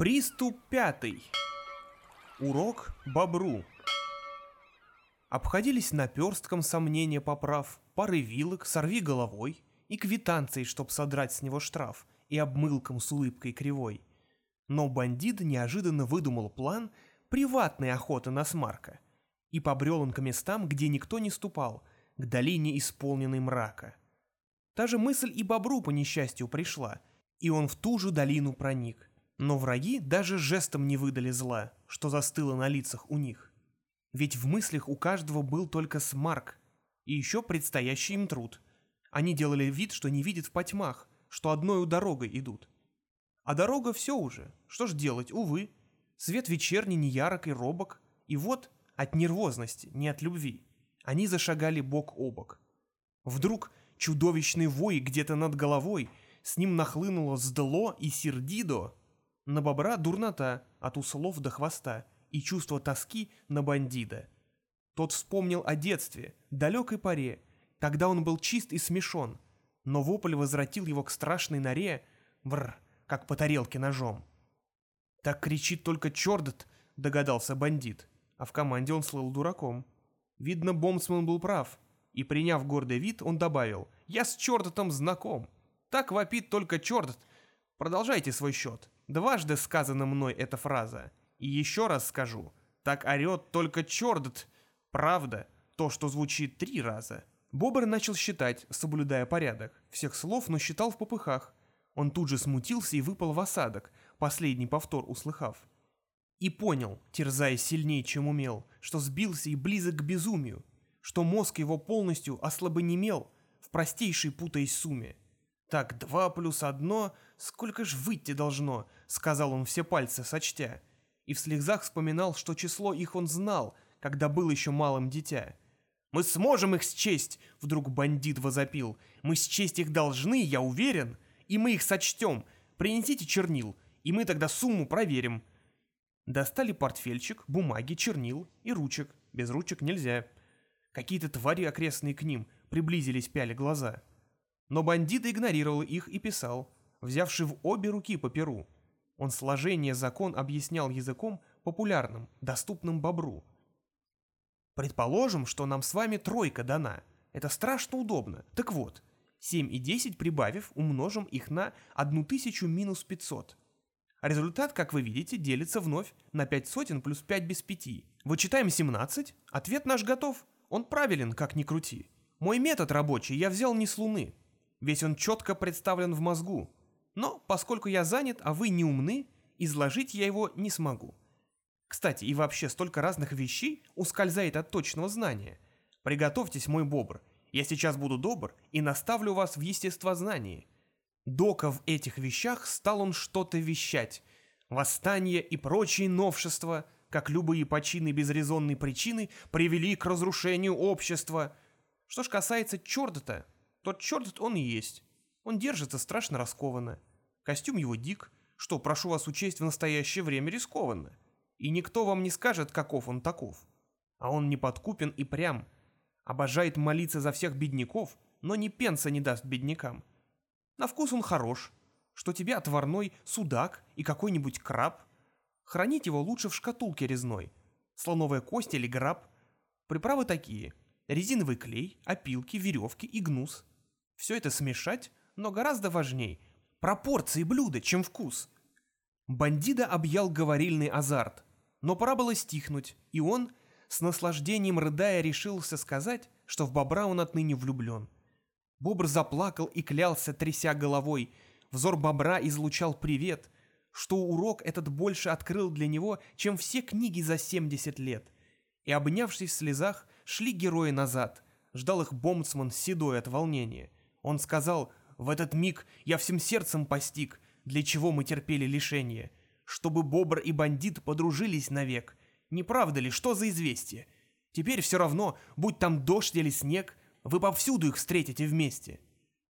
Приступ пятый. Урок бобру. Обходились наперстком сомнения поправ, пары вилок, сорви головой и квитанцией, чтоб содрать с него штраф, и обмылком с улыбкой кривой. Но бандит неожиданно выдумал план приватной охоты на смарка, и побрел он к местам, где никто не ступал, к долине, исполненной мрака. Та же мысль и бобру по несчастью пришла, и он в ту же долину проник. Но враги даже жестом не выдали зла, что застыло на лицах у них. Ведь в мыслях у каждого был только смарк и еще предстоящий им труд. Они делали вид, что не видят в потьмах, что одной дорогой идут. А дорога все уже, что ж делать, увы. Свет вечерний не ярок и робок, и вот от нервозности, не от любви, они зашагали бок о бок. Вдруг чудовищный вой где-то над головой, с ним нахлынуло зло и сердидо, на бобра дурнота от услов до хвоста и чувство тоски на бандида. Тот вспомнил о детстве, далекой поре, когда он был чист и смешон, но вопль возвратил его к страшной норе, вр, как по тарелке ножом. Так кричит только Чордот, догадался бандит, а в команде он слыл дураком. Видно, Бомсман был прав, и, приняв гордый вид, он добавил, «Я с Чордотом знаком. Так вопит только Чордот. Продолжайте свой счет». Дважды сказана мной эта фраза. И еще раз скажу. Так орет только черт. Правда, то, что звучит три раза. Бобр начал считать, соблюдая порядок. Всех слов, но считал в попыхах. Он тут же смутился и выпал в осадок, последний повтор услыхав. И понял, терзаясь сильнее, чем умел, что сбился и близок к безумию, что мозг его полностью ослабонемел в простейшей путаясь сумме. Так, два плюс одно, сколько ж выйти должно, сказал он все пальцы сочтя. И в слезах вспоминал, что число их он знал, когда был еще малым дитя. «Мы сможем их счесть!» — вдруг бандит возопил. «Мы счесть их должны, я уверен, и мы их сочтем. Принесите чернил, и мы тогда сумму проверим». Достали портфельчик, бумаги, чернил и ручек. Без ручек нельзя. Какие-то твари окрестные к ним приблизились пяли глаза. Но бандит игнорировал их и писал, взявший в обе руки по перу. Он сложение закон объяснял языком популярным, доступным бобру. Предположим, что нам с вами тройка дана. Это страшно удобно. Так вот, 7 и 10 прибавив, умножим их на 1000 минус 500. Результат, как вы видите, делится вновь на 5 сотен плюс 5 без 5. Вычитаем 17, ответ наш готов. Он правилен, как ни крути. Мой метод рабочий я взял не с Луны, Весь он четко представлен в мозгу. Но поскольку я занят, а вы не умны, изложить я его не смогу. Кстати, и вообще столько разных вещей ускользает от точного знания. Приготовьтесь, мой бобр. Я сейчас буду добр и наставлю вас в естествознании. Дока в этих вещах стал он что-то вещать. Восстание и прочие новшества, как любые почины без резонной причины, привели к разрушению общества. Что ж касается черта-то, тот черт он и есть. Он держится страшно раскованно. Костюм его дик, что, прошу вас учесть, в настоящее время рискованно. И никто вам не скажет, каков он таков. А он не подкупен и прям. Обожает молиться за всех бедняков, но ни пенса не даст беднякам. На вкус он хорош, что тебе отварной судак и какой-нибудь краб. Хранить его лучше в шкатулке резной. Слоновая кость или граб. Приправы такие. Резиновый клей, опилки, веревки и гнус – все это смешать, но гораздо важней – пропорции блюда, чем вкус. Бандида объял говорильный азарт, но пора было стихнуть, и он, с наслаждением рыдая, решился сказать, что в бобра он отныне влюблен. Бобр заплакал и клялся, тряся головой. Взор бобра излучал привет, что урок этот больше открыл для него, чем все книги за 70 лет. И, обнявшись в слезах, шли герои назад. Ждал их бомцман седой от волнения – он сказал, в этот миг я всем сердцем постиг, для чего мы терпели лишение, чтобы бобр и бандит подружились навек. Не правда ли, что за известие? Теперь все равно, будь там дождь или снег, вы повсюду их встретите вместе.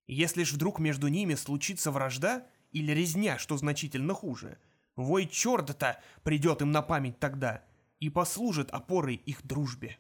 Если ж вдруг между ними случится вражда или резня, что значительно хуже, вой черта-то придет им на память тогда и послужит опорой их дружбе.